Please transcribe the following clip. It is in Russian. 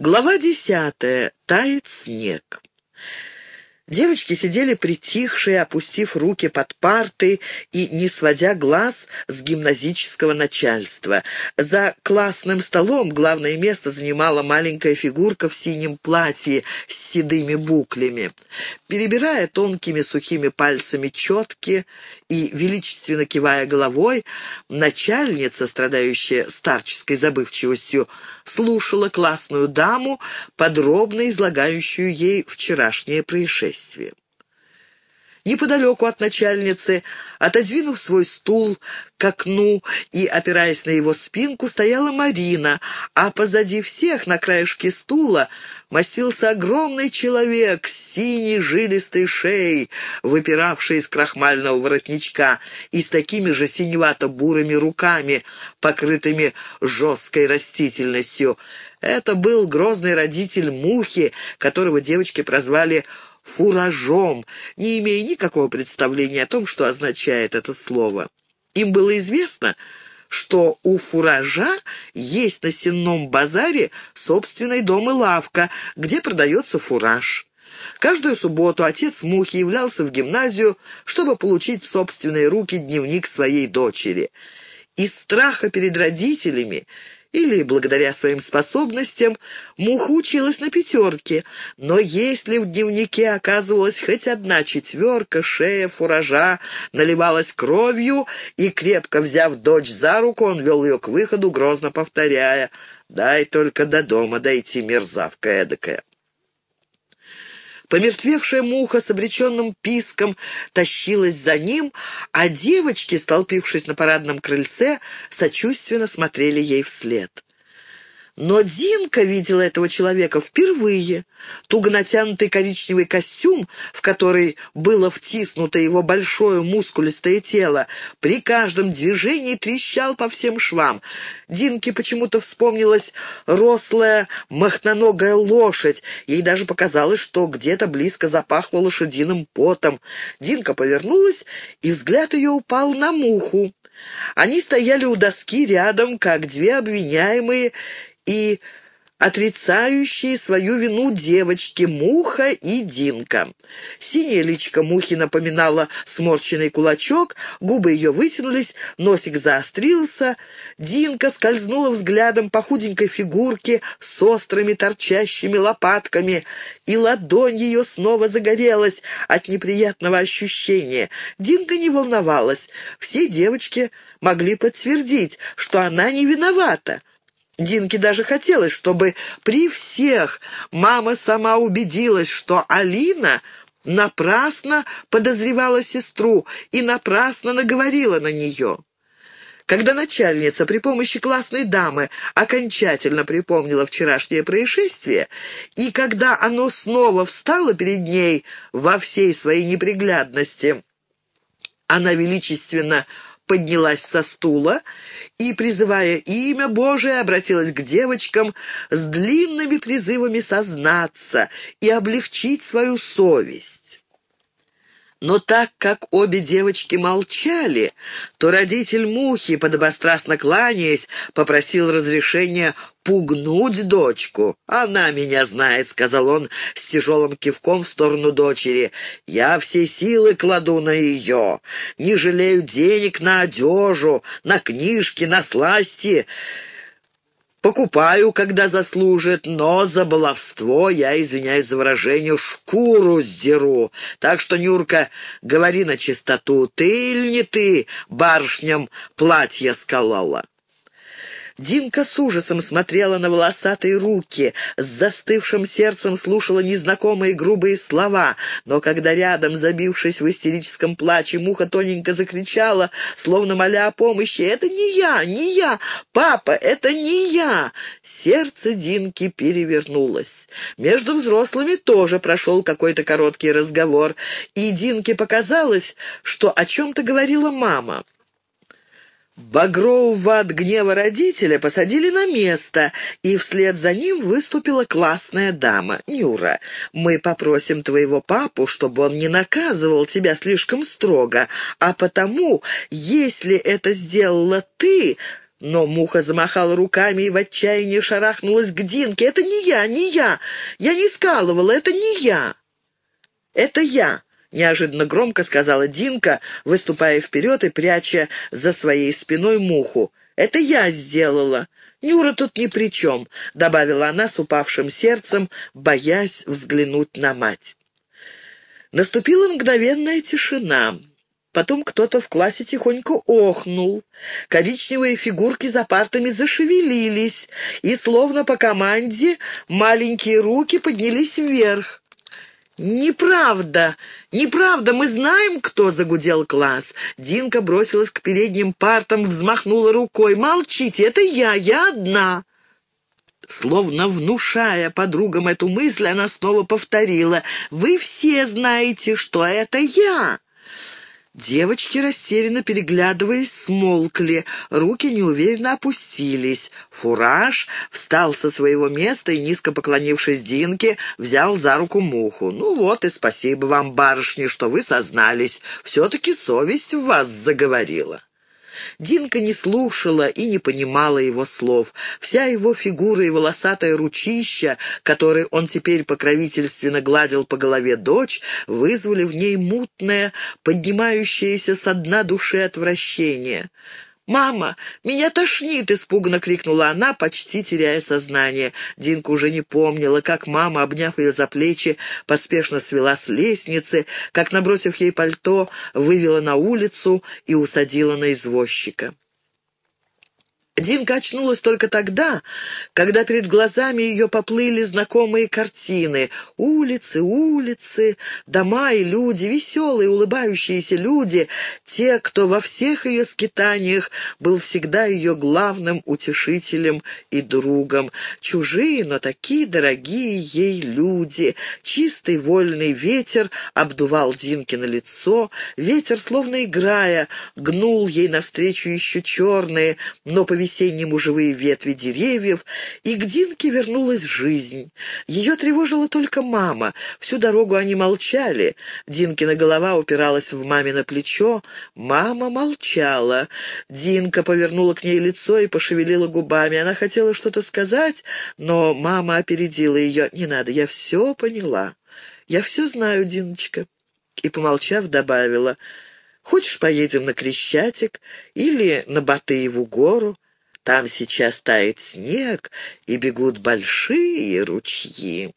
Глава десятая. Тает снег. Девочки сидели притихшие, опустив руки под парты и не сводя глаз с гимназического начальства. За классным столом главное место занимала маленькая фигурка в синем платье с седыми буклями. Перебирая тонкими сухими пальцами четки и величественно кивая головой, начальница, страдающая старческой забывчивостью, слушала классную даму, подробно излагающую ей вчерашнее происшествие. Неподалеку от начальницы, отодвинув свой стул к окну и опираясь на его спинку, стояла Марина, а позади всех на краешке стула мастился огромный человек с синей жилистой шеей, выпиравшей из крахмального воротничка, и с такими же синевато-бурыми руками, покрытыми жесткой растительностью. Это был грозный родитель Мухи, которого девочки прозвали фуражом, не имея никакого представления о том, что означает это слово. Им было известно, что у фуража есть на сенном базаре собственный дом и лавка, где продается фураж. Каждую субботу отец Мухи являлся в гимназию, чтобы получить в собственные руки дневник своей дочери. Из страха перед родителями или, благодаря своим способностям, Муха училась на пятерке, но если в дневнике оказывалась хоть одна четверка, шея фуража наливалась кровью, и, крепко взяв дочь за руку, он вел ее к выходу, грозно повторяя «Дай только до дома дойти, мерзавка эдакая». Помертвевшая муха с обреченным писком тащилась за ним, а девочки, столпившись на парадном крыльце, сочувственно смотрели ей вслед. Но Динка видела этого человека впервые. Туго натянутый коричневый костюм, в который было втиснуто его большое мускулистое тело, при каждом движении трещал по всем швам. Динке почему-то вспомнилась рослая махноногая лошадь. Ей даже показалось, что где-то близко запахло лошадиным потом. Динка повернулась, и взгляд ее упал на муху. Они стояли у доски рядом, как две обвиняемые, и отрицающие свою вину девочки Муха и Динка. Синяя личка Мухи напоминала сморщенный кулачок, губы ее вытянулись, носик заострился. Динка скользнула взглядом по худенькой фигурке с острыми торчащими лопатками, и ладонь ее снова загорелась от неприятного ощущения. Динка не волновалась. Все девочки могли подтвердить, что она не виновата. Динке даже хотелось, чтобы при всех мама сама убедилась, что Алина напрасно подозревала сестру и напрасно наговорила на нее. Когда начальница при помощи классной дамы окончательно припомнила вчерашнее происшествие, и когда оно снова встало перед ней во всей своей неприглядности, она величественно поднялась со стула и, призывая имя Божие, обратилась к девочкам с длинными призывами сознаться и облегчить свою совесть. Но так как обе девочки молчали, то родитель Мухи, подобострастно кланяясь, попросил разрешения пугнуть дочку. «Она меня знает», — сказал он с тяжелым кивком в сторону дочери. «Я все силы кладу на ее. Не жалею денег на одежу, на книжки, на сласти». Покупаю, когда заслужит, но за баловство я, извиняюсь за выражение, шкуру сдеру. Так что, Нюрка, говори на чистоту, ты или не ты барышням платье сколола? Динка с ужасом смотрела на волосатые руки, с застывшим сердцем слушала незнакомые грубые слова, но когда рядом, забившись в истерическом плаче, муха тоненько закричала, словно моля о помощи, «Это не я, не я! Папа, это не я!» Сердце Динки перевернулось. Между взрослыми тоже прошел какой-то короткий разговор, и Динке показалось, что о чем-то говорила мама. Багрового от гнева родителя посадили на место, и вслед за ним выступила классная дама, Нюра. «Мы попросим твоего папу, чтобы он не наказывал тебя слишком строго, а потому, если это сделала ты, Но муха замахала руками и в отчаянии шарахнулась к Динке. «Это не я, не я! Я не скалывала, это не я!» «Это я!» — неожиданно громко сказала Динка, выступая вперед и пряча за своей спиной муху. «Это я сделала. Нюра тут ни при чем», — добавила она с упавшим сердцем, боясь взглянуть на мать. Наступила мгновенная тишина. Потом кто-то в классе тихонько охнул. Коричневые фигурки за партами зашевелились, и, словно по команде, маленькие руки поднялись вверх. «Неправда! Неправда! Мы знаем, кто!» — загудел класс. Динка бросилась к передним партам, взмахнула рукой. «Молчите! Это я! Я одна!» Словно внушая подругам эту мысль, она снова повторила. «Вы все знаете, что это я!» Девочки, растерянно переглядываясь, смолкли, руки неуверенно опустились. Фураж встал со своего места и, низко поклонившись Динке, взял за руку муху. «Ну вот и спасибо вам, барышни, что вы сознались. Все-таки совесть в вас заговорила». Динка не слушала и не понимала его слов. Вся его фигура и волосатая ручища, которые он теперь покровительственно гладил по голове дочь, вызвали в ней мутное, поднимающееся со дна души отвращение. «Мама, меня тошнит!» — испуганно крикнула она, почти теряя сознание. Динка уже не помнила, как мама, обняв ее за плечи, поспешно свела с лестницы, как, набросив ей пальто, вывела на улицу и усадила на извозчика. Динка очнулась только тогда, когда перед глазами ее поплыли знакомые картины. Улицы, улицы, дома и люди, веселые, улыбающиеся люди, те, кто во всех ее скитаниях был всегда ее главным утешителем и другом. Чужие, но такие дорогие ей люди. Чистый вольный ветер обдувал Динки на лицо, ветер, словно играя, гнул ей навстречу еще черные, но по по-весеннему живые ветви деревьев, и к Динке вернулась жизнь. Ее тревожила только мама. Всю дорогу они молчали. Динкина голова упиралась в мамино плечо. Мама молчала. Динка повернула к ней лицо и пошевелила губами. Она хотела что-то сказать, но мама опередила ее. «Не надо, я все поняла. Я все знаю, Диночка». И, помолчав, добавила, «Хочешь, поедем на Крещатик или на Батыеву гору?» Там сейчас тает снег, и бегут большие ручьи.